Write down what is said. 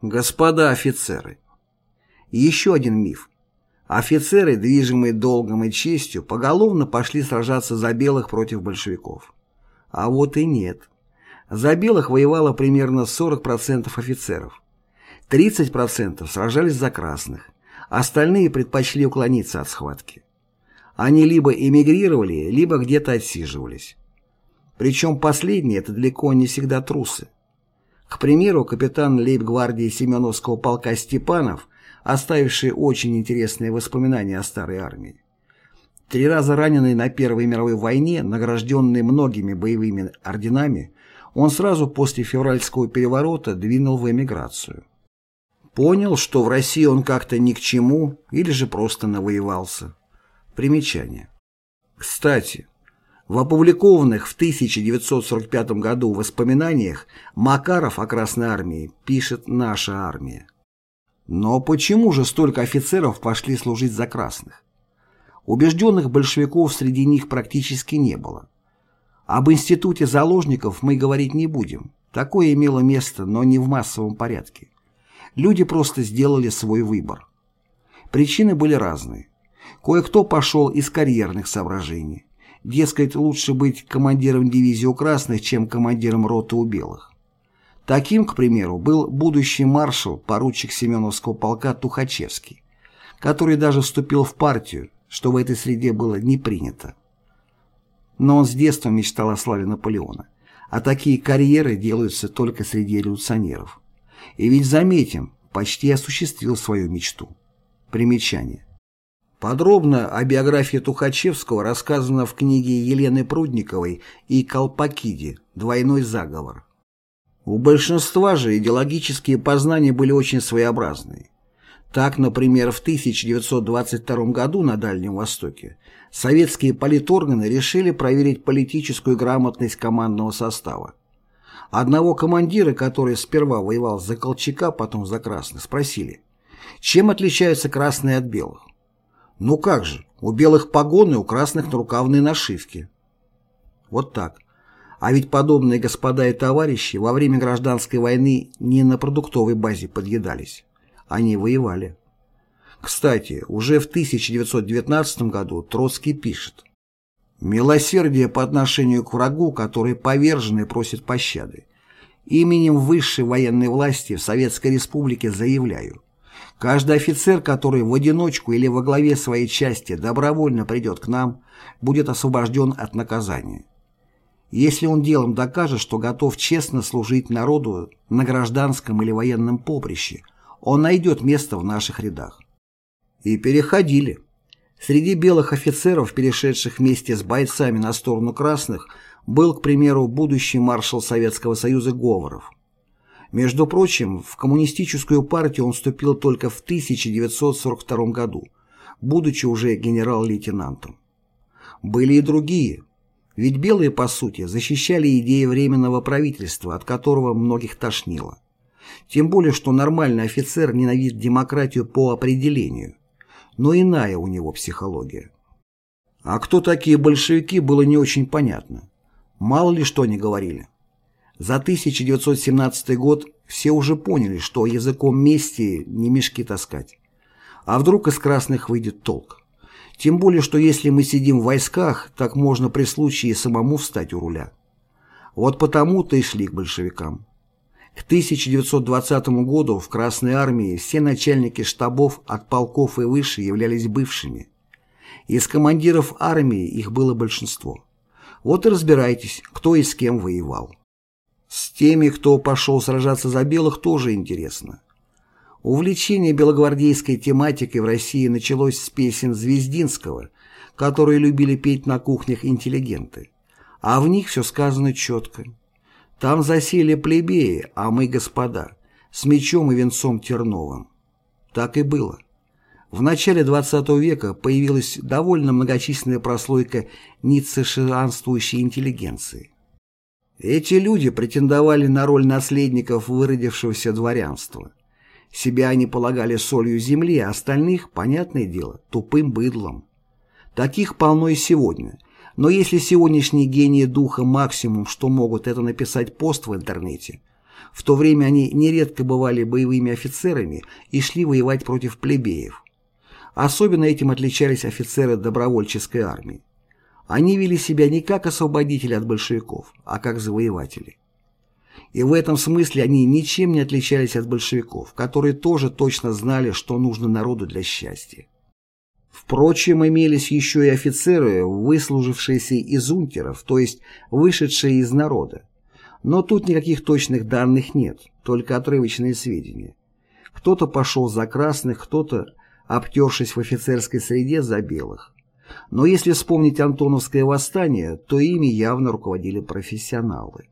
Господа офицеры. Еще один миф. Офицеры, движимые долгом и честью, поголовно пошли сражаться за белых против большевиков. А вот и нет. За белых воевало примерно 40% офицеров. 30% сражались за красных. Остальные предпочли уклониться от схватки. Они либо эмигрировали, либо где-то отсиживались. Причем последние – это далеко не всегда трусы. К примеру, капитан лейб-гвардии Семеновского полка Степанов, оставивший очень интересные воспоминания о старой армии. Три раза раненый на Первой мировой войне, награжденный многими боевыми орденами, он сразу после февральского переворота двинул в эмиграцию. Понял, что в России он как-то ни к чему или же просто навоевался. Примечание. Кстати, в опубликованных в 1945 году воспоминаниях Макаров о Красной Армии пишет «Наша армия». Но почему же столько офицеров пошли служить за красных? Убежденных большевиков среди них практически не было. Об институте заложников мы говорить не будем. Такое имело место, но не в массовом порядке. Люди просто сделали свой выбор. Причины были разные. Кое-кто пошел из карьерных соображений. Дескать, лучше быть командиром дивизии у красных, чем командиром роты у белых. Таким, к примеру, был будущий маршал, поручик Семеновского полка Тухачевский, который даже вступил в партию, что в этой среде было не принято. Но он с детства мечтал о славе Наполеона, а такие карьеры делаются только среди революционеров. И ведь заметим, почти осуществил свою мечту. Примечание. Подробно о биографии Тухачевского рассказано в книге Елены Прудниковой и Колпакиде «Двойной заговор». У большинства же идеологические познания были очень своеобразные. Так, например, в 1922 году на Дальнем Востоке советские политорганы решили проверить политическую грамотность командного состава. Одного командира, который сперва воевал за Колчака, потом за Красных, спросили, чем отличаются красные от белых? Ну как же, у белых погоны, у красных нарукавные нашивки. Вот так. А ведь подобные господа и товарищи во время гражданской войны не на продуктовой базе подъедались. Они воевали. Кстати, уже в 1919 году Троцкий пишет «Милосердие по отношению к врагу, который поверженный просит пощады. Именем высшей военной власти в Советской Республике заявляю, Каждый офицер, который в одиночку или во главе своей части добровольно придет к нам, будет освобожден от наказания. Если он делом докажет, что готов честно служить народу на гражданском или военном поприще, он найдет место в наших рядах. И переходили. Среди белых офицеров, перешедших вместе с бойцами на сторону красных, был, к примеру, будущий маршал Советского Союза Говоров. Между прочим, в коммунистическую партию он вступил только в 1942 году, будучи уже генерал-лейтенантом. Были и другие, ведь белые, по сути, защищали идеи Временного правительства, от которого многих тошнило. Тем более, что нормальный офицер ненавидит демократию по определению, но иная у него психология. А кто такие большевики, было не очень понятно. Мало ли что они говорили. За 1917 год все уже поняли, что языком мести не мешки таскать. А вдруг из красных выйдет толк? Тем более, что если мы сидим в войсках, так можно при случае самому встать у руля. Вот потому-то и шли к большевикам. К 1920 году в Красной армии все начальники штабов от полков и выше являлись бывшими. Из командиров армии их было большинство. Вот и разбирайтесь, кто и с кем воевал. С теми, кто пошел сражаться за белых, тоже интересно. Увлечение белогвардейской тематикой в России началось с песен Звездинского, которые любили петь на кухнях интеллигенты. А в них все сказано четко. Там засели плебеи, а мы господа, с мечом и венцом терновым. Так и было. В начале XX века появилась довольно многочисленная прослойка ниццешианствующей интеллигенции. Эти люди претендовали на роль наследников выродившегося дворянства. Себя они полагали солью земли, а остальных, понятное дело, тупым быдлом. Таких полно и сегодня. Но если сегодняшние гении духа максимум, что могут, это написать пост в интернете, В то время они нередко бывали боевыми офицерами и шли воевать против плебеев. Особенно этим отличались офицеры добровольческой армии. Они вели себя не как освободители от большевиков, а как завоеватели. И в этом смысле они ничем не отличались от большевиков, которые тоже точно знали, что нужно народу для счастья. Впрочем, имелись еще и офицеры, выслужившиеся из унтеров, то есть вышедшие из народа. Но тут никаких точных данных нет, только отрывочные сведения. Кто-то пошел за красных, кто-то, обтершись в офицерской среде, за белых. Но если вспомнить Антоновское восстание, то ими явно руководили профессионалы.